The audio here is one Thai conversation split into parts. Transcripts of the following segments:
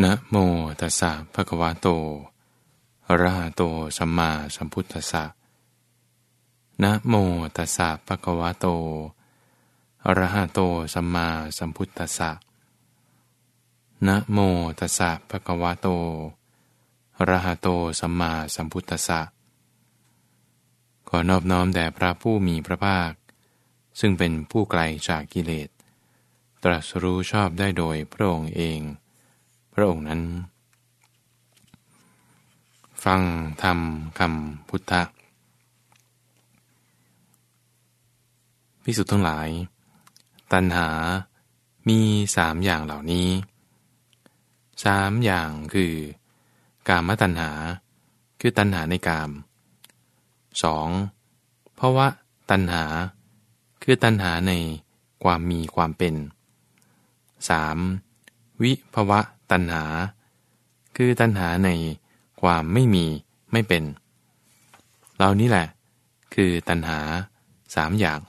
นะโมตัสสะภะคะวะโตอะระหะโตสัมมาสัมพุทธัสสะนะโมตัสสะภะคะวะโตอะระหะโตสัมมาสัมพุทธัสสะนะโมตัสสะภะคะวะโตอะระหะโตสัมมาสัมพุทธัสสะขอนอบน้อมแด่พระผู้มีพระภาค ซึ่งเป็นผู้ไกลจากกิเลส ตรัสรู้ชอบได้โดยพระองค์เอง พระองค์นั้น ฟังธรรมคำพุทธะพิสุทธ์ทั้งหลาย ตัณหามีสามอย่างเหล่านี้สามอย่างคือ กามตัณหา คือตัณหาในกามสองภาะวะตัณหา คือตัณหาในความมีความเป็น 3. วิภวะ ตัณหา คือตัณหาในความไม่มีไม่เป็น เหล่านี้แหละ คือตัณหาสามอย่าง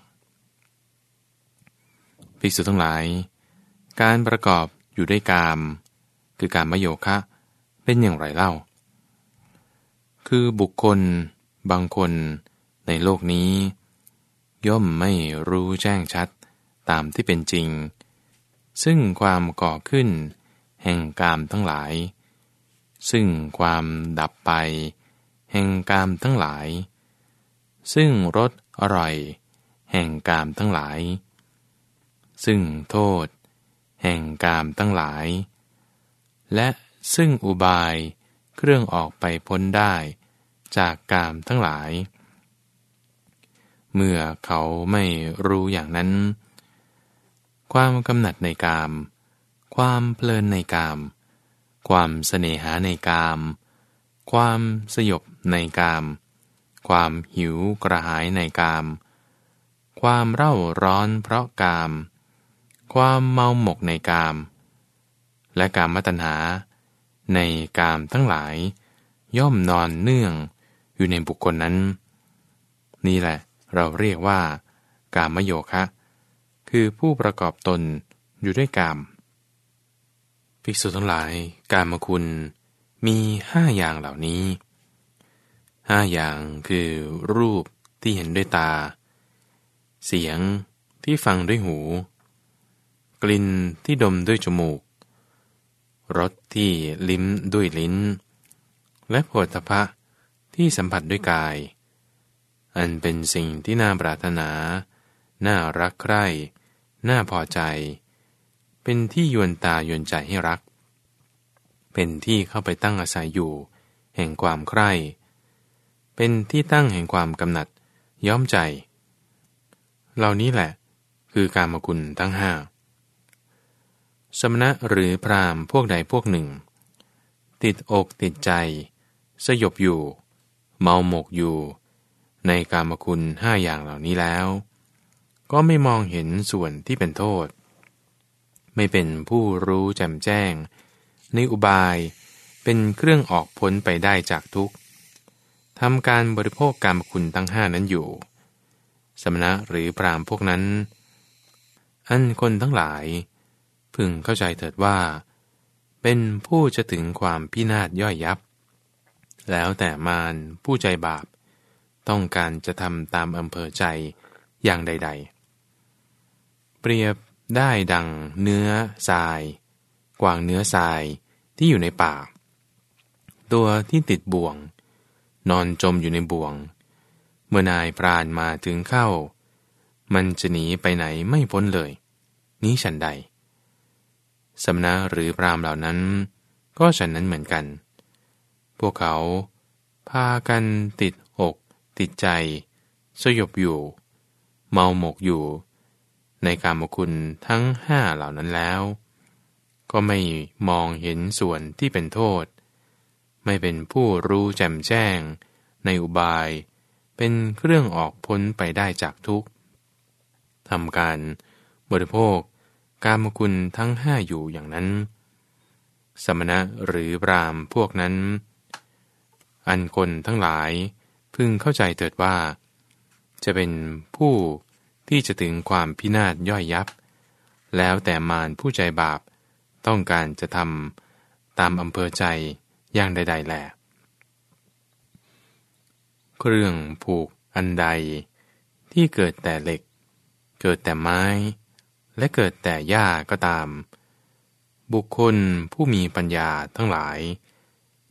ภิกษุทั้งหลาย การประกอบอยู่ด้วยกาม คือการมโยคะเป็นอย่างไรเล่า คือบุคคลบางคนในโลกนี้ ย่อมไม่รู้แจ้งชัดตามที่เป็นจริง ซึ่งความก่อขึ้น แห่งกามทั้งหลาย ซึ่งความดับไป แห่งกามทั้งหลาย ซึ่งรสอร่อย แห่งกามทั้งหลาย ซึ่งโทษ แห่งกามทั้งหลาย และซึ่งอุบายเครื่องออกไปพ้นได้จากกามทั้งหลาย เมื่อเขาไม่รู้อย่างนั้น ความกำหนัดในกาม ความเพลินในกาม ความเสน่หาในกาม ความสยบในกาม ความหิวกระหายในกาม ความเร่าร้อนเพราะกาม ความเมาหมกในกาม และกามมตัญหา ในกามทั้งหลาย ย่อมนอนเนื่องอยู่ในบุคคลนั้น นี่แหละเราเรียกว่า กามโยคะ คือผู้ประกอบตนอยู่ด้วยกาม ภิกษุทั้งหลายการมคุณมีห้าอย่างเหล่านี้ห้าอย่างคือรูปที่เห็นด้วยตา เสียงที่ฟังด้วยหู กลิ่นที่ดมด้วยจมูก รสที่ลิ้มด้วยลิ้น และโผฏฐะที่สัมผัสด้วยกาย อันเป็นสิ่งที่น่าปรารถนา น่ารักใคร่ น่าพอใจ เป็นที่ยวนตายวนใจให้รัก เป็นที่เข้าไปตั้งอาศัยอยู่ แห่งความใคร่ เป็นที่ตั้งแห่งความกำหนัด ย้อมใจ เหล่านี้แหละ คือการมกุลทั้งห้าสมณะหรือพรามพวกใดพวกหนึ่ง ติดอกติดใจ สยบอยู่ เมาหมกอยู่ ในกามคุณห้าอย่างเหล่านี้แล้ว ก็ไม่มองเห็นส่วนที่เป็นโทษ ไม่เป็นผู้รู้แจ่มแจ้ง ในอุบายเป็นเครื่องออกพ้นไปได้จากทุกข์ทำการบริโภคกามคุณทั้งห้านั้นอยู่ สมณะหรือพรามพวกนั้น อันคนทั้งหลาย พึงเข้าใจเถิดว่า เป็นผู้จะถึงความพินาศย่อยยับ แล้วแต่มารผู้ใจบาป ต้องการจะทำตามอำเภอใจอย่างใด ๆ เปรียบ ได้ดังเนื้อทราย กวางเนื้อทรายที่อยู่ในป่า ตัวที่ติดบ่วง นอนจมอยู่ในบ่วง เมื่อนายพรานมาถึงเข้า มันจะหนีไปไหนไม่พ้นเลย นี้ฉันใดสำนักหรือพรามเหล่านั้น ก็ฉันนั้นเหมือนกัน พวกเขา พากันติดอก ติดใจ สยบอยู่ เมาหมกอยู่ ในกามคุณทั้งห้าเหล่านั้นแล้ว ก็ไม่มองเห็นส่วนที่เป็นโทษ ไม่เป็นผู้รู้แจ่มแจ้ง ในอุบาย เป็นเครื่องออกพ้นไปได้จากทุกข์ทำการบริโภคกามคุณทั้งห้าอยู่อย่างนั้น สมณะหรือปรามพวกนั้น อันคนทั้งหลายพึงเข้าใจเถิดว่า จะเป็นผู้ ที่จะถึงความพินาศย่อยยับ แล้วแต่มารผู้ใจบาปต้องการจะทำตามอำเภอใจอย่างใดๆแหละเครื่องผูกอันใด ที่เกิดแต่เหล็ก เกิดแต่ไม้ และเกิดแต่หญ้าก็ตาม บุคคลผู้มีปัญญาทั้งหลาย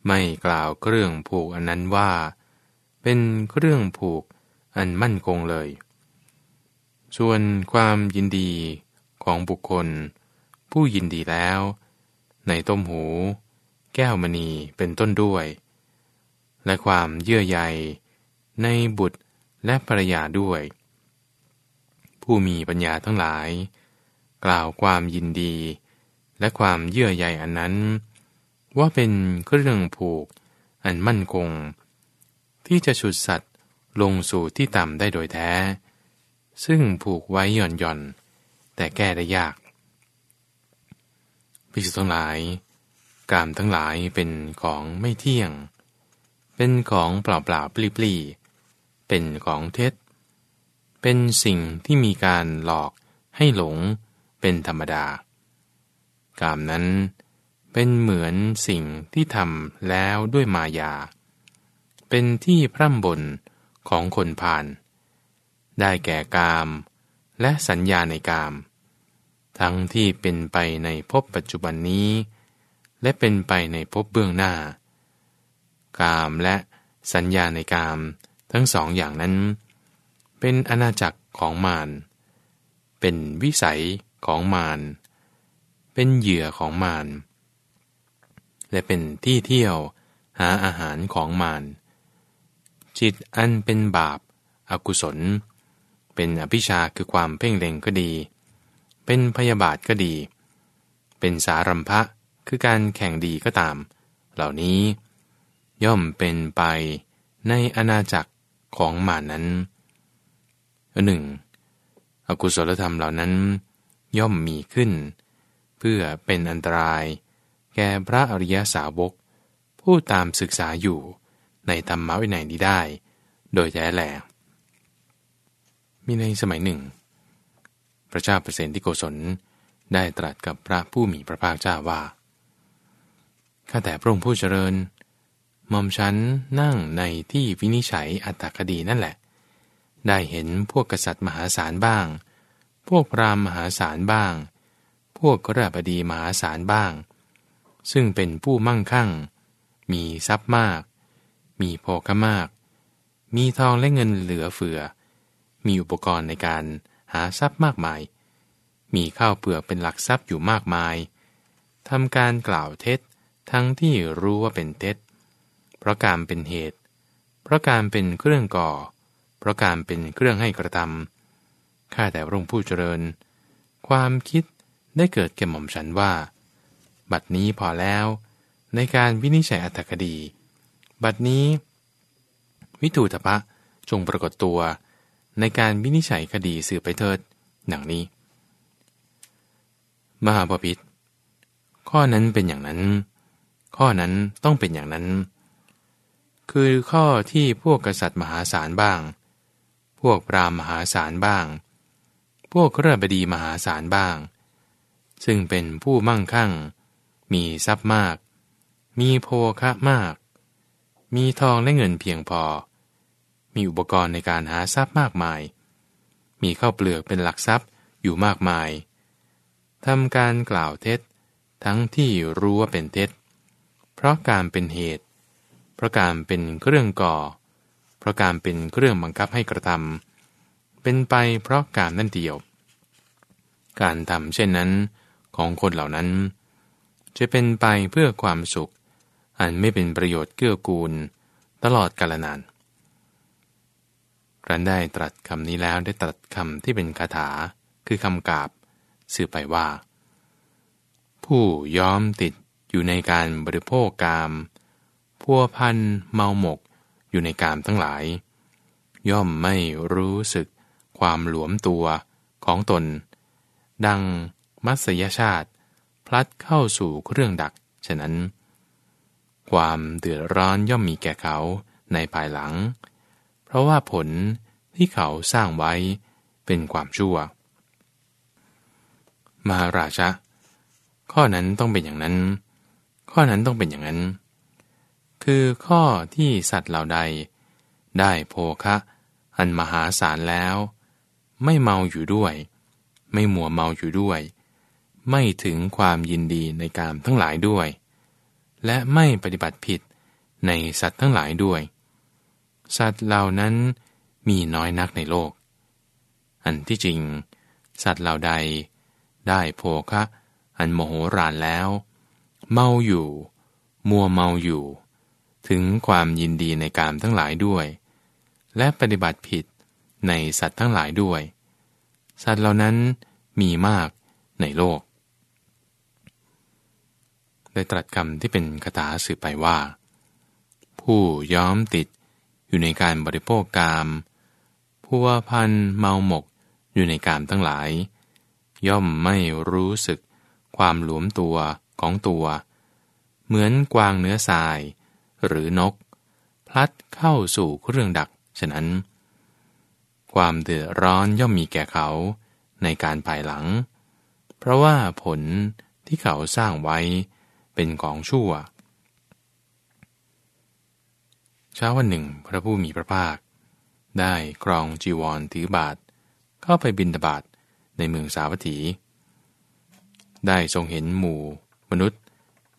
ไม่กล่าวเครื่องผูกอันนั้นว่า เป็นเครื่องผูกอันมั่นคงเลย ส่วนความยินดีของบุคคล ผู้ยินดีแล้ว ในต้มหู แก้วมณีเป็นต้นด้วย และความเยื่อใยในบุตรและภรรยาด้วย ผู้มีปัญญาทั้งหลาย กล่าวความยินดี และความเยื่อใยอันนั้น ว่าเป็นเครื่องผูกอันมั่นคง ที่จะฉุดสัตว์ลงสู่ที่ต่ำได้โดยแท้ ซึ่งผูกไว้หย่อนหย่อน แต่แก้ได้ยากพิสุทั้งหลาย กามทั้งหลายเป็นของไม่เที่ยง เป็นของเปล่าเปล่าปลีปลีเป็นของเท็จ เป็นสิ่งที่มีการหลอกให้หลงเป็นธรรมดา กามนั้นเป็นเหมือนสิ่งที่ทำแล้วด้วยมายา เป็นที่พร่ำบนของคนผ่าน ได้แก่กาม และสัญญาในกาม ทั้งที่เป็นไปในภพปัจจุบันนี้ และเป็นไปในภพเบื้องหน้า กามและสัญญาในกามทั้งสองอย่างนั้น เป็นอาณาจักรของมารเป็นวิสัยของมารเป็นเหยื่อของมารและเป็นที่เที่ยวหาอาหารของมารจิตอันเป็นบาปอากุศล เป็นอภิชาคือความเพ่งเล็งก็ดี เป็นพยาบาทก็ดี เป็นสารัมภะคือการแข่งดีก็ตาม เหล่านี้ ย่อมเป็นไปในอาณาจักรของมานั้นหนึ่งอกุศลธรรมเหล่านั้น ย่อมมีขึ้น เพื่อเป็นอันตราย แก่พระอริยสาวก ผู้ตามศึกษาอยู่ในธรรมะวินัยนี้ได้ โดยแท้แหล มีในสมัยหนึ่ง พระเจ้าเปรตที่โกศลได้ตรัสกับพระผู้มีพระภาคเจ้าว่า ข้าแต่พระองค์ผู้เจริญหม่อมฉันนั่งในที่วินิจฉัยอัตถคดีนั่นแหละ ได้เห็นพวกกษัตริย์มหาศาลบ้าง พวกพราหมณ์มหาศาลบ้าง พวกกระบดีมหาศาลบ้าง ซึ่งเป็นผู้มั่งคั่ง มีทรัพย์มาก มีโภคมาก มีทองและเงินเหลือเฟือ มีอุปกรณ์ในการหาทรัพย์มากมาย มีข้าวเปลือกเป็นหลักทรัพย์อยู่มากมายทำการกล่าวเท็จทั้งที่รู้ว่าเป็นเท็จ เพราะการเป็นเหตุ เพราะการเป็นเครื่องก่อ เพราะการเป็นเครื่องให้กระทำข้าแต่พระองค์ผู้เจริญ ความคิดได้เกิดแก่หม่อมฉันว่า บัดนี้พอแล้ว ในการวินิจฉัยอัตถคดี บัดนี้ วิทูตภะจงปรากฏตัว ในการวินิจฉัยคดีสืบไปเถิดหนังนี้ มหาปพิธข้อนั้นเป็นอย่างนั้น ข้อนั้นต้องเป็นอย่างนั้น คือข้อที่พวกกษัตริย์มหาศาลบ้าง พวกพราหมณ์มหาศาลบ้าง พวกเรือบดีมหาศาลบ้าง ซึ่งเป็นผู้มั่งคั่ง มีทรัพย์มาก มีโภคะมาก มีทองและเงินเพียงพอ มีอุปกรณ์ในการหาทรัพย์มากมาย มีข้าวเปลือกเป็นหลักทรัพย์อยู่มากมายทำการกล่าวเท็จ ทั้งที่รู้ว่าเป็นเท็จ เพราะการเป็นเหตุ เพราะการเป็นเครื่องก่อ เพราะการเป็นเครื่องบังคับให้กระทำเป็นไปเพราะการนั่นเดียว การทำเช่นนั้นของคนเหล่านั้น จะเป็นไปเพื่อความสุข อันไม่เป็นประโยชน์เกื้อกูล ตลอดกาลนาน ครั้นได้ตรัสคำนี้แล้วได้ตรัสคำที่เป็นคาถา คือคำกาบสื่อไปว่า ผู้ย้อมติดอยู่ในการบริโภคกามพัวพันเมาหมกอยู่ในกามทั้งหลาย ย่อมไม่รู้สึกความหลวมตัวของตน ดังมัสยชาติ พลัดเข้าสู่เครื่องดัก ฉะนั้น ความเดือดร้อนย่อมมีแก่เขาในภายหลัง ราะว่าผลที่เขาสร้างไว้เป็นความชั่วมหาราชะ ข้อนั้นต้องเป็นอย่างนั้น ข้อนั้นต้องเป็นอย่างนั้น คือข้อที่สัตว์เหล่าใด ได้โภคะ อันมหาศาลแล้ว ไม่เมาอยู่ด้วย ไม่มัวเมาอยู่ด้วย ไม่ถึงความยินดีในการทั้งหลายด้วย และไม่ปฏิบัติผิดในสัตว์ทั้งหลายด้วย สัตว์เหล่านั้นมีน้อยนักในโลก อันที่จริง สัตว์เหล่าใด ได้โภคะ อันโมโหรานแล้ว เมาอยู่ มัวเมาอยู่ ถึงความยินดีในการทั้งหลายด้วย และปฏิบัติผิดในสัตว์ทั้งหลายด้วย สัตว์เหล่านั้นมีมากในโลก ได้ตรัสคำที่เป็นคาถาสืบไปว่า ผู้ย้อมติด อยู่ในการบริโภคกามผู้ว่าพันเมาหมกอยู่ในกามทั้งหลาย ย่อมไม่รู้สึกความหลวมตัวของตัว เหมือนกวางเนื้อทราย หรือนก พลัดเข้าสู่เครื่องดักฉะนั้น ความเดือดร้อนย่อมมีแก่เขาในการภายหลัง เพราะว่าผลที่เขาสร้างไว้เป็นของชั่วเช้าวันหนึ่ง พระผู้มีพระภาค ได้กรองจีวรถือบาท เข้าไปบินตบาทในเมืองสาวัตถี ได้ทรงเห็นหมู่มนุษย์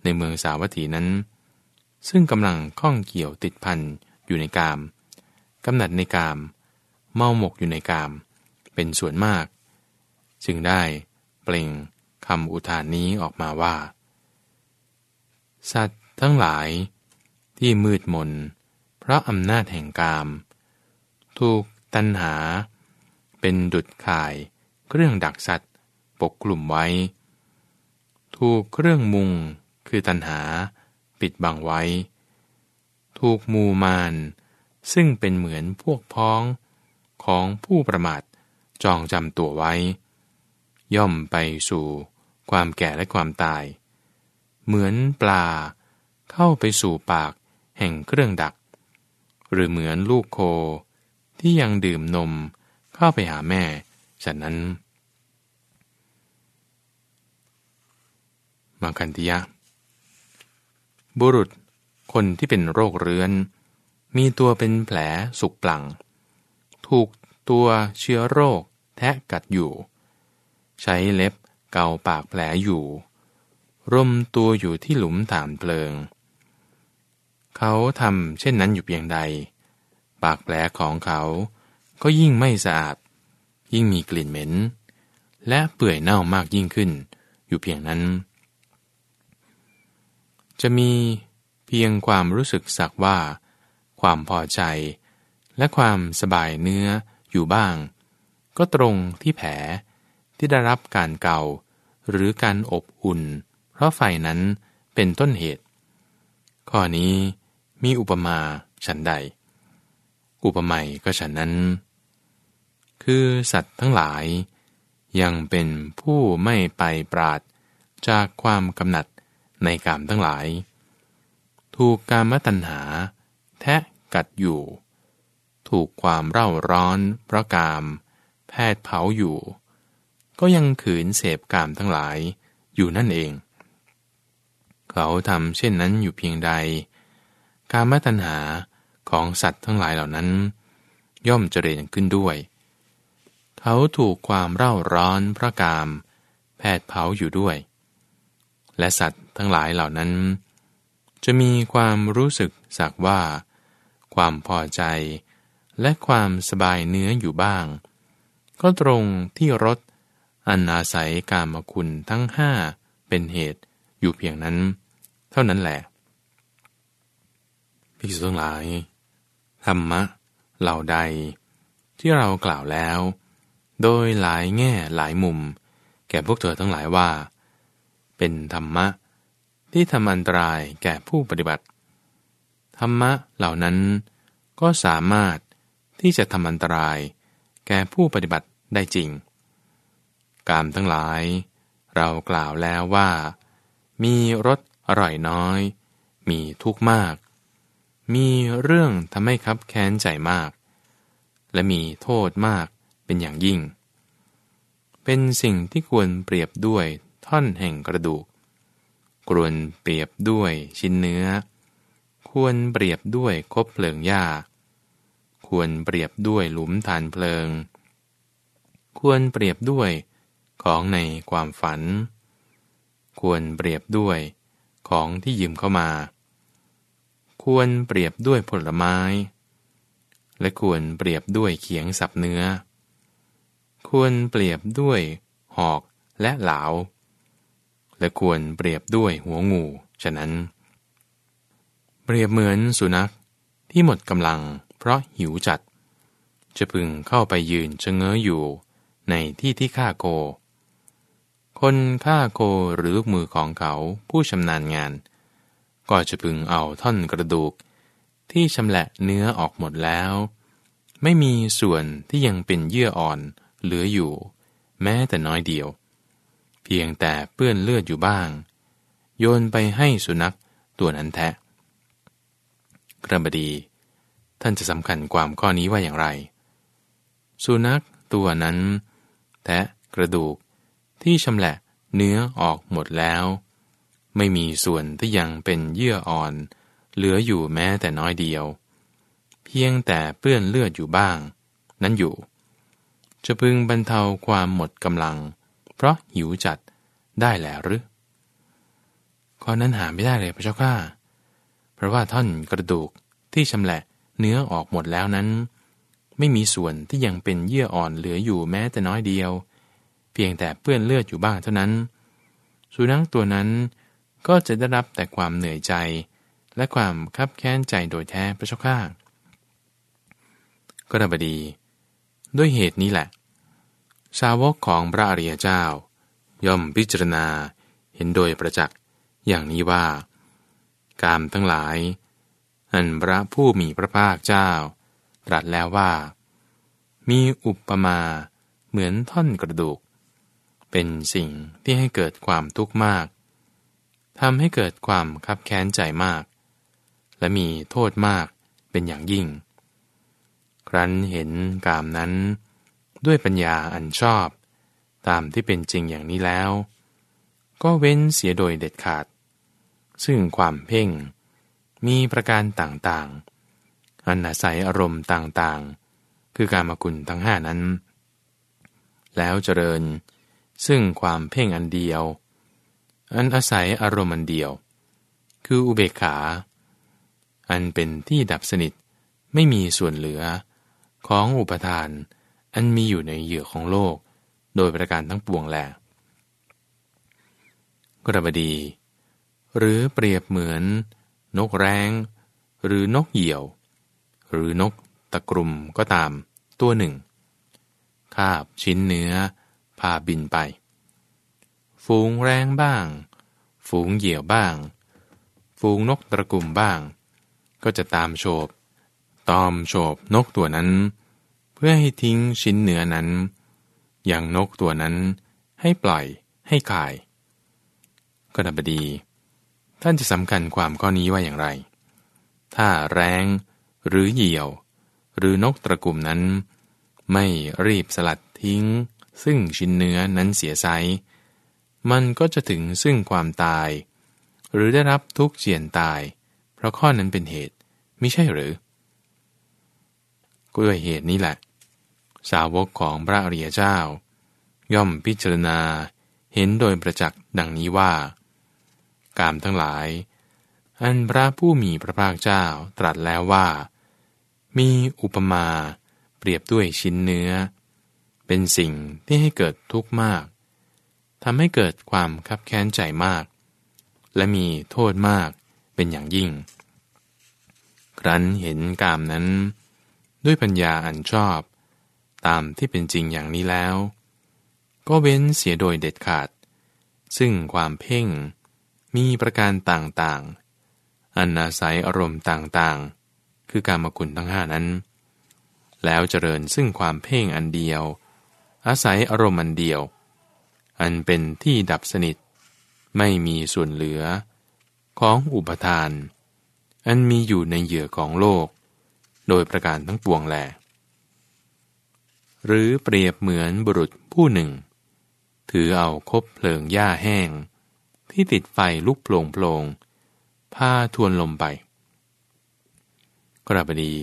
ในเมืองสาวัตถีนั้น ซึ่งกำลังข้องเกี่ยวติดพันอยู่ในกามกำหนัดในกาม เมาหมกอยู่ในกาม เป็นส่วนมาก จึงได้เปล่งคำอุทานนี้ออกมาว่า สัตว์ทั้งหลายที่มืดมน เพราะอำนาจแห่งกาม ถูกตัณหา เป็นดุดข่าย เครื่องดักสัตว์ ปกกลุ่มไว้ ถูกเครื่องมุงคือตัณหา ปิดบังไว้ ถูกมูมานซึ่งเป็นเหมือนพวกพ้องของผู้ประมาทจองจำตัวไว้ ย่อมไปสู่ความแก่และความตาย เหมือนปลาเข้าไปสู่ปากแห่งเครื่องดัก หรือเหมือนลูกโค ที่ยังดื่มนมเข้าไปหาแม่ฉะนั้น มาคันติยะ บุรุษคนที่เป็นโรคเรื้อน มีตัวเป็นแผลสุกปลัง ถูกตัวเชื้อโรคแทะกัดอยู่ ใช้เล็บเกาปากแผลอยู่ ร่มตัวอยู่ที่หลุมฐานเพลิง เขาทำเช่นนั้นอยู่เพียงใด ปากแผลของเขา ก็ยิ่งไม่สะอาด ยิ่งมีกลิ่นเหม็น และเปื่อยเน่ามากยิ่งขึ้น อยู่เพียงนั้น จะมีเพียงความรู้สึกสักว่า ความพอใจ และความสบายเนื้ออยู่บ้าง ก็ตรงที่แผลที่ได้รับการเกาหรือการอบอุ่น เพราะไฟนั้นเป็นต้นเหตุ ข้อนี้ มีอุปมาฉันใด อุปไมยก็ฉันนั้น คือสัตว์ทั้งหลายยังเป็นผู้ไม่ไปปราดจากความกำหนัดในกามทั้งหลาย ถูกกามตัณหา แทะกัดอยู่ ถูกความเร่าร้อนเพราะกาม แพทย์เผาอยู่ ก็ยังขืนเสพกามทั้งหลายอยู่นั่นเอง เขาทำเช่นนั้นอยู่เพียงใด กามตัณหาของสัตว์ทั้งหลายเหล่านั้น ย่อมเจริญขึ้นด้วย เขาถูกความเร่าร้อนพระกามแพทย์เผาอยู่ด้วย และสัตว์ทั้งหลายเหล่านั้น จะมีความรู้สึกสักว่า ความพอใจและความสบายเนื้ออยู่บ้าง ก็ตรงที่รสอันอาศัยกามคุณทั้งห้าเป็นเหตุอยู่เพียงนั้น เท่านั้นแหละ ภิกษุทั้งหลาย ธรรมะ เหล่าใด ที่เรากล่าวแล้ว โดยหลายแง่หลายมุม แก่พวกเธอทั้งหลายว่า เป็นธรรมะ ที่ทำอันตรายแก่ผู้ปฏิบัติ ธรรมะเหล่านั้นก็สามารถที่จะทำอันตรายแก่ผู้ปฏิบัติได้จริง กามทั้งหลาย เรากล่าวแล้วว่า มีรสอร่อยน้อย มีทุกข์มาก มีเรื่องทำให้คับแค้นใจมาก และมีโทษมากเป็นอย่างยิ่ง เป็นสิ่งที่ควรเปรียบด้วยท่อนแห่งกระดูกกรวนเปรียบด้วยชิ้นเนื้อ ควรเปรียบด้วยคบเพลิงหญ้า ควรเปรียบด้วยหลุมฐานเพลิง ควรเปรียบด้วยของในความฝัน ควรเปรียบด้วยของที่ยืมเข้ามา ควรเปรียบด้วยผลไม้ และควรเปรียบด้วยเขียงสับเนื้อ ควรเปรียบด้วยหอกและเหลา และควรเปรียบด้วยหัวงูฉะนั้น เปรียบเหมือนสุนัขที่หมดกำลังเพราะหิวจัด จะพึงเข้าไปยืนชะเง้ออยู่ในที่ที่ฆ่าโค คนฆ่าโคหรือมือของเขาผู้ชำนาญงาน ก็จะพึงเอาท่อนกระดูก ที่ชำแหละเนื้อออกหมดแล้ว ไม่มีส่วนที่ยังเป็นเยื่ออ่อนเหลืออยู่ แม้แต่น้อยเดียว เพียงแต่เปื้อนเลือดอยู่บ้าง โยนไปให้สุนัขตัวนั้นแทะกระบดี ท่านจะสำคัญความข้อนี้ว่าอย่างไร สุนัขตัวนั้น แทะกระดูกที่ชำแหละเนื้อออกหมดแล้ว ไม่มีส่วนที่ยังเป็นเยื่ออ่อน เหลืออยู่แม้แต่น้อยเดียว เพียงแต่เปื้อนเลือดอยู่บ้าง นั้นอยู่ จะพึงบรรเทาความหมดกำลัง เพราะหิวจัดได้แล้วหรือข้อนั้นหาไม่ได้เลยพระเจ้าข้าเพราะว่าท่อนกระดูกที่ชำแหละเนื้อออกหมดแล้วนั้น ไม่มีส่วนที่ยังเป็นเยื่ออ่อนเหลืออยู่แม้แต่น้อยเดียว เพียงแต่เปื้อนเลือดอยู่บ้างเท่านั้น สุนัขตัวนั้น ก็จะได้รับแต่ความเหนื่อยใจ และความคับแค้นใจโดยแท้พระเจ้าข้าก็ระบดี ด้วยเหตุนี้แหละ สาวกของพระอริยเจ้า ย่อมพิจารณาเห็นโดยประจักษ์อย่างนี้ว่า กามทั้งหลาย อันพระผู้มีพระภาคเจ้า ตรัสแล้วว่า มีอุปมาเหมือนท่อนกระดูก เป็นสิ่งที่ให้เกิดความทุกข์มาก ทำให้เกิดความคับแค้นใจมาก และมีโทษมากเป็นอย่างยิ่ง ครั้นเห็นกามนั้น ด้วยปัญญาอันชอบ ตามที่เป็นจริงอย่างนี้แล้ว ก็เว้นเสียโดยเด็ดขาด ซึ่งความเพ่งมีประการต่างๆ อันอาศัยอารมณ์ต่างๆ คือการมาคุณทั้งห้านั้น แล้วเจริญ ซึ่งความเพ่งอันเดียว อันอาศัยอารมณ์อันเดียว คืออุเบกขา อันเป็นที่ดับสนิทไม่มีส่วนเหลือ ของอุปทาน อันมีอยู่ในเหยื่อของโลก โดยประการทั้งปวงแลกระบดี หรือเปรียบเหมือน นกแร้ง หรือนกเหยี่ยว หรือนกตะกรุมก็ตามตัวหนึ่งคาบชิ้นเนื้อพาบินไป ฝูงแรงบ้าง ฝูงเหยี่ยวบ้าง ฝูงนกตะกรุมบ้าง ก็จะตามโฉบตอมโฉบนกตัวนั้น เพื่อให้ทิ้งชิ้นเนื้อนั้น อย่างนกตัวนั้นให้ปล่อยให้ขาย ก็ดับดี ท่านจะสำคัญความข้อนี้ว่าอย่างไร ถ้าแรงหรือเหยี่ยว หรือนกตระกุมนั้น ไม่รีบสลัดทิ้ง ซึ่งชิ้นเนื้อนั้นเสียไซ มันก็จะถึงซึ่งความตาย หรือได้รับทุกข์เจียนตาย เพราะข้อนั้นเป็นเหตุม่ใช่หรือก็ด้วยเหตุนี้แหละ สาวกของพระอริยเจ้า ย่อมพิจารณาเห็นโดยประจักษ์ดังนี้ว่า กามทั้งหลาย อันพระผู้มีพระภาคเจ้าตรัสแล้วว่า มีอุปมาเปรียบด้วยชิ้นเนื้อ เป็นสิ่งที่ให้เกิดทุกข์มาก ทำให้เกิดความคับแค้นใจมาก และมีโทษมากเป็นอย่างยิ่ง ครั้นเห็นกามนั้น ด้วยปัญญาอันชอบ ตามที่เป็นจริงอย่างนี้แล้ว ก็เว้นเสียโดยเด็ดขาด ซึ่งความเพ่งมีประการต่างๆ อันอาศัยอารมณ์ต่างๆ คือการมคุณทั้งห้านั้น แล้วเจริญซึ่งความเพ่งอันเดียว อาศัยอารมณ์อันเดียว อันเป็นที่ดับสนิท ไม่มีส่วนเหลือ ของอุปทาน อันมีอยู่ในเหยื่อของโลก โดยประการทั้งปวงแหลหรือเปรียบเหมือนบุรุษผู้หนึ่ง ถือเอาคบเพลิงหญ้าแห้ง ที่ติดไฟลุกโผลงโผล่งพาทวนลมไปกราบดี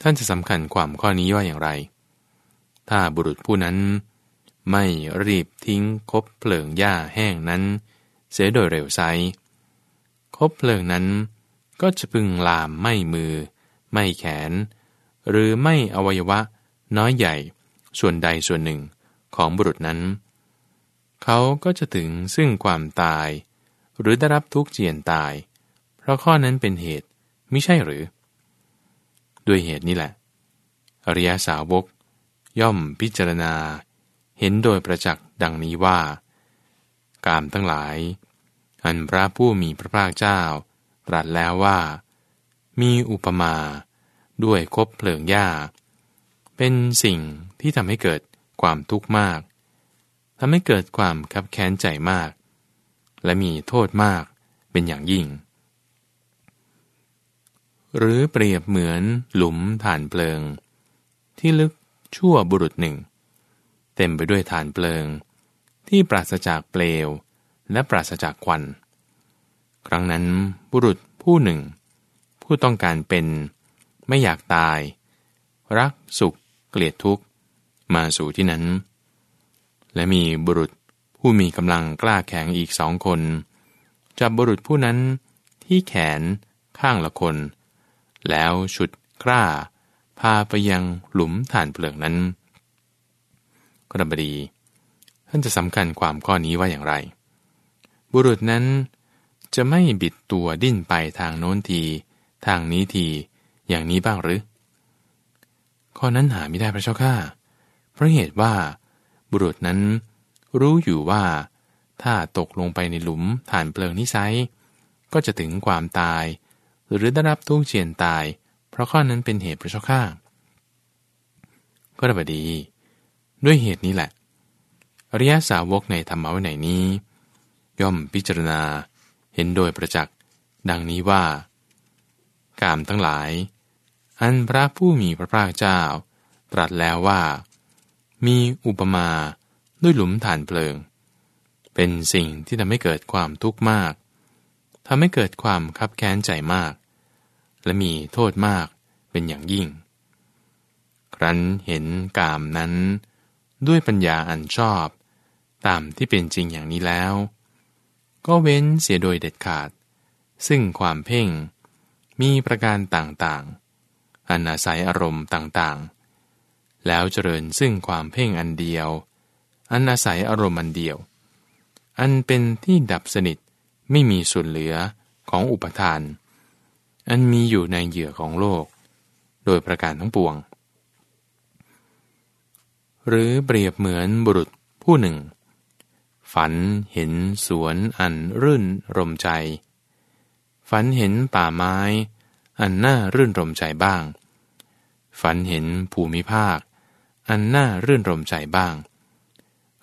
ท่านจะสำคัญความข้อนี้ว่าอย่างไร ถ้าบุรุษผู้นั้น ไม่รีบทิ้งคบเพลิงหญ้าแห้งนั้น เสียโดยเร็วไซคบเพลิงนั้นก็จะพึงลามไม่มือ ไม่แขน หรือไม่อวัยวะ น้อยใหญ่ส่วนใดส่วนหนึ่งของบุรุษนั้น เขาก็จะถึงซึ่งความตาย หรือได้รับทุกข์เจียนตาย เพราะข้อนั้นเป็นเหตุไม่ใช่หรือ ด้วยเหตุนี้แหละ อริยสาวกย่อมพิจารณา เห็นโดยประจักษ์ดังนี้ว่า กามทั้งหลาย อันพระผู้มีพระภาคเจ้า ตรัสแล้วว่า มีอุปมา ด้วยคบเพลิงหญ้า เป็นสิ่งที่ทำให้เกิดความทุกข์มากทำให้เกิดความคับแค้นใจมาก และมีโทษมากเป็นอย่างยิ่ง หรือเปรียบเหมือนหลุมฐานเปลิง ที่ลึกชั่วบุรุษหนึ่ง เต็มไปด้วยฐานเปลิง ที่ปราศจากเปลว และปราศจากควัน ครั้งนั้นบุรุษผู้หนึ่ง ผู้ต้องการเป็น ไม่อยากตาย รักสุข เกลียดทุกข์ มาสู่ที่นั้น และมีบุรุษผู้มีกำลังกล้าแข็งอีกสองคน จับบุรุษผู้นั้นที่แขนข้างละคน แล้วฉุดกล้า พาไปยังหลุมฐานเปลือกนั้น กรบดี ท่านจะสำคัญความข้อนี้ว่าอย่างไร บุรุษนั้นจะไม่บิดตัวดิ้นไปทางโน้นที ทางนี้ทีอย่างนี้บ้างหรือ ข้อนั้นหาไม่ได้พระเจ้าข้าเพราะเหตุว่า บุรุษนั้นรู้อยู่ว่า ถ้าตกลงไปในหลุมฐานเปลืองนิสัย ก็จะถึงความตาย หรือได้รับทุกข์เจียนตาย เพราะข้อนั้นเป็นเหตุพระเจ้าข้าก็ระบดี ด้วยเหตุนี้แหละ อริยสาวกในธรรมะวินัยนี้ ย่อมพิจารณาเห็นโดยประจักษ์ดังนี้ว่ากามทั้งหลาย อันพระผู้มีพระภาคเจ้า ตรัสแล้วว่า มีอุปมาด้วยหลุมฐานเพลิง เป็นสิ่งที่ทำให้เกิดความทุกข์มากทำให้เกิดความคับแค้นใจมาก และมีโทษมากเป็นอย่างยิ่ง ครั้นเห็นกามนั้น ด้วยปัญญาอันชอบ ตามที่เป็นจริงอย่างนี้แล้ว ก็เว้นเสียโดยเด็ดขาด ซึ่งความเพ่ง มีประการต่างๆอันอาศัยอารมณ์ต่างๆ แล้วเจริญซึ่งความเพ่งอันเดียว อันอาศัยอารมณ์อันเดียว อันเป็นที่ดับสนิทไม่มีส่วนเหลือของอุปทาน อันมีอยู่ในเหยื่อของโลก โดยประการทั้งปวง หรือเปรียบเหมือนบุรุษผู้หนึ่ง ฝันเห็นสวนอันรื่นรมใจ ฝันเห็นป่าไม้ อันน่ารื่นรมใจบ้าง ฝันเห็นภูมิภาค อันน่ารื่นรมใจบ้าง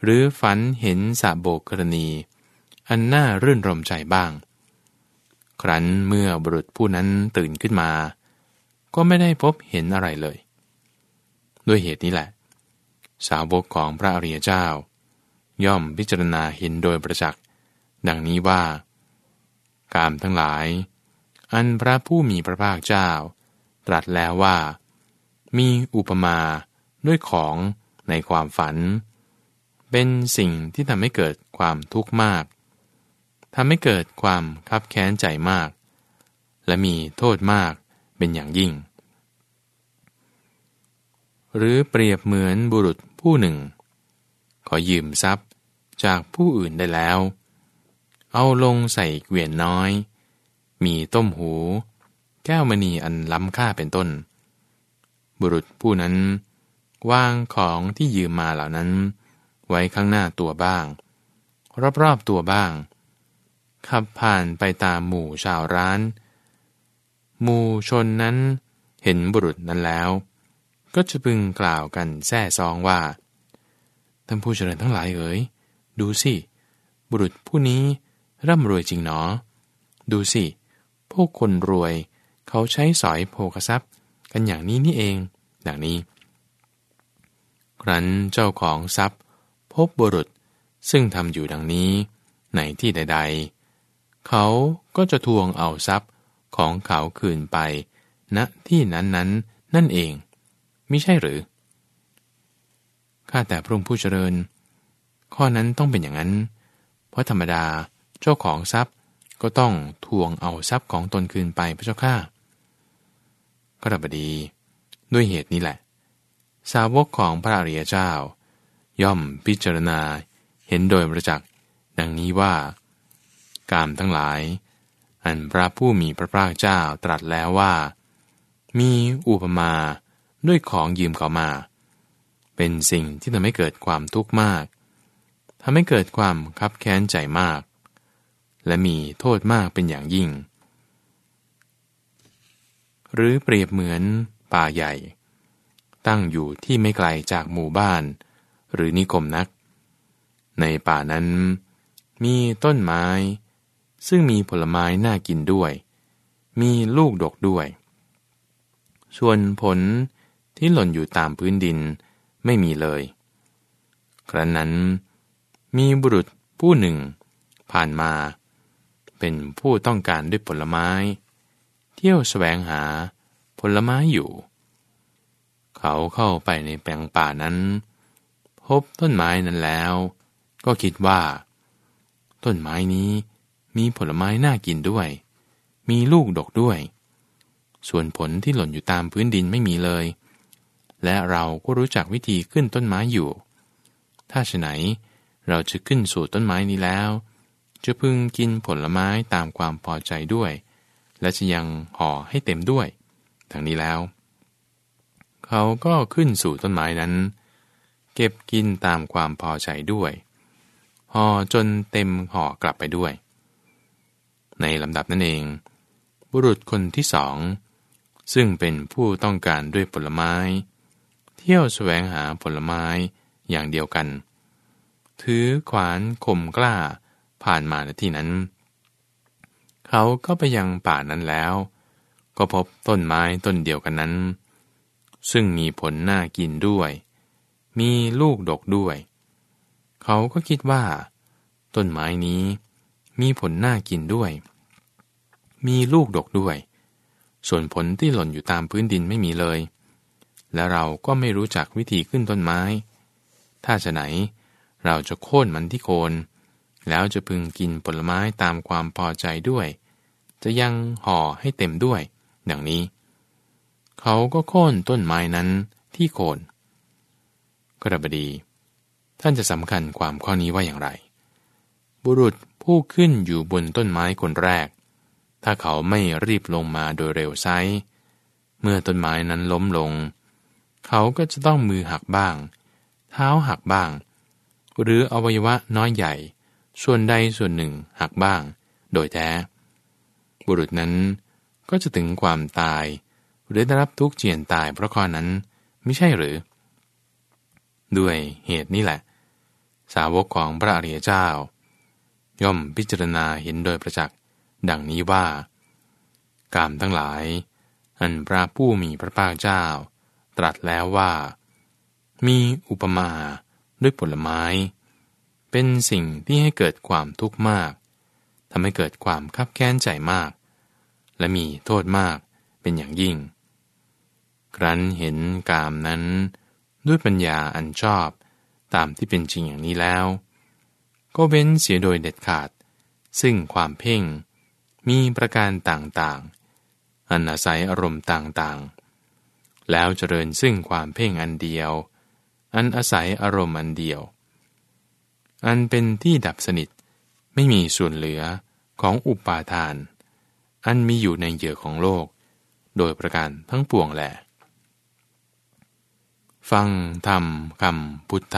หรือฝันเห็นสะโบกกรณี อันน่ารื่นรมใจบ้าง ครั้นเมื่อบุรุษผู้นั้นตื่นขึ้นมา ก็ไม่ได้พบเห็นอะไรเลย ด้วยเหตุนี้แหละ สาวกของพระอริยเจ้า ย่อมพิจารณาเห็นโดยประจักษ์ดังนี้ว่า กามทั้งหลาย อันพระผู้มีพระภาคเจ้า ตรัสแล้วว่า มีอุปมาด้วยของในความฝัน เป็นสิ่งที่ทำให้เกิดความทุกข์มากทำให้เกิดความคับแค้นใจมาก และมีโทษมากเป็นอย่างยิ่ง หรือเปรียบเหมือนบุรุษผู้หนึ่ง ขอยืมทรัพย์จากผู้อื่นได้แล้ว เอาลงใส่เกวียนน้อย มีต้มหู แก้วมณีอันล้ำค่าเป็นต้น บุรุษผู้นั้นวางของที่ยืมมาเหล่านั้น ไว้ข้างหน้าตัวบ้าง รอบๆตัวบ้าง ขับผ่านไปตามหมู่ชาวร้าน หมู่ชนนั้นเห็นบุรุษนั้นแล้ว ก็จะพึงกล่าวกันแท้ซองว่า ท่านผู้เจริญทั้งหลายเอ๋ย ดูสิ บุรุษผู้นี้ร่ำรวยจริงหนอ ดูสิ พวกคนรวยเขาใช้สอยโภคทรัพย์ กันอย่างนี้นี่เอง ดังนี้ ครั้นเจ้าของทรัพย์ พบบุรุษซึ่งทำอยู่ดังนี้ ในที่ใด ๆ เขาก็จะทวงเอาทรัพย์ของเขาคืนไปณนะที่นั้นๆนนนั่นเอง ม่ใช่หรือ ข้าแต่พระองค์ผู้เจริญ ข้อนั้นต้องเป็นอย่างนั้น เพราะธรรมดาเจ้าของทรัพย์ก็ต้องทวงเอาทรัพย์ของตนคืนไปพระเจ้าข้าก็ระบดี ด้วยเหตุนี้แหละ สาวกของพระอริยเจ้า ย่อมพิจารณาเห็นโดยประจักษ์ดังนี้ว่า กามทั้งหลาย อันพระผู้มีพระภาคเจ้าตรัสแล้วว่า มีอุปมา ด้วยของยืมเขามา เป็นสิ่งที่ทำให้เกิดความทุกข์มากทำให้เกิดความคับแค้นใจมาก และมีโทษมากเป็นอย่างยิ่ง หรือเปรียบเหมือนป่าใหญ่ ตั้งอยู่ที่ไม่ไกลจากหมู่บ้าน หรือนิคมนัก ในป่านั้น มีต้นไม้ ซึ่งมีผลไม้น่ากินด้วย มีลูกดกด้วย ส่วนผล ที่หล่นอยู่ตามพื้นดินไม่มีเลย ครั้นนั้น มีบุรุษผู้หนึ่ง ผ่านมา เป็นผู้ต้องการด้วยผลไม้ เที่ยวแสวงหาผลไม้อยู่ เขาเข้าไปในแปลงป่านั้น พบต้นไม้นั้นแล้ว ก็คิดว่า ต้นไม้นี้มีผลไม้น่ากินด้วย มีลูกดกด้วย ส่วนผลที่หล่นอยู่ตามพื้นดินไม่มีเลย และเราก็รู้จักวิธีขึ้นต้นไม้อยู่ ถ้าฉไหนเราจะขึ้นสู่ต้นไม้นี้แล้ว จะพึงกินผลไม้ตามความพอใจด้วย และจะยังห่อให้เต็มด้วยทั้งนี้แล้ว เขาก็ขึ้นสู่ต้นไม้นั้น เก็บกินตามความพอใจด้วย ห่อจนเต็มห่อกลับไปด้วย ในลำดับนั้นเอง บุรุษคนที่สองซึ่งเป็นผู้ต้องการด้วยผลไม้ ที่ยวแสวงหาผลไม้อย่างเดียวกัน ถือขวานข่มกล้าผ่านมาในที่นั้น เขาก็ไปยังป่านั้นแล้ว ก็พบต้นไม้ต้นเดียวกันนั้น ซึ่งมีผลน่ากินด้วย มีลูกดกด้วย เขาก็คิดว่า ต้นไม้นี้มีผลน่ากินด้วย มีลูกดกด้วย ส่วนผลที่หล่นอยู่ตามพื้นดินไม่มีเลย และเราก็ไม่รู้จักวิธีขึ้นต้นไม้ ถ้าจะไหน เราจะโค่นมันที่โคน แล้วจะพึงกินผลไม้ตามความพอใจด้วย จะยังห่อให้เต็มด้วย ดังนี้ เขาก็โค่นต้นไม้นั้นที่โคนกระบดี ท่านจะสำคัญความข้อนี้ว่าอย่างไร บุรุษผู้ขึ้นอยู่บนต้นไม้คนแรก ถ้าเขาไม่รีบลงมาโดยเร็วไซเมื่อต้นไม้นั้นล้มลง เขาก็จะต้องมือหักบ้าง เท้าหักบ้าง หรืออวัยวะน้อยใหญ่ ส่วนใดส่วนหนึ่งหักบ้าง โดยแท้ บุรุษนั้นก็จะถึงความตาย หรือได้รับทุกข์เจียนตายเพราะข้อนั้นไม่ใช่หรือ ด้วยเหตุนี้แหละ สาวกของพระอริยเจ้า ย่อมพิจารณาเห็นโดยประจักษ์ดังนี้ว่ากามทั้งหลาย อันพระผู้มีพระภาคเจ้า ตรัสแล้วว่า มีอุปมาด้วยผลไม้ เป็นสิ่งที่ให้เกิดความทุกข์มากทำให้เกิดความคับแค้นใจมาก และมีโทษมากเป็นอย่างยิ่ง ครั้นเห็นกามนั้น ด้วยปัญญาอันชอบตามที่เป็นจริงอย่างนี้แล้ว ก็เว้นเสียโดยเด็ดขาด ซึ่งความเพ่งมีประการต่างๆ อันอาศัยอารมณ์ต่างๆ แล้วเจริญซึ่งความเพ่งอันเดียว อันอาศัยอารมณ์อันเดียว อันเป็นที่ดับสนิทไม่มีส่วนเหลือของอุปาทาน อันมีอยู่ในเหยื่อของโลก โดยประการทั้งปวงแหละฟังธรรมคำพุทธ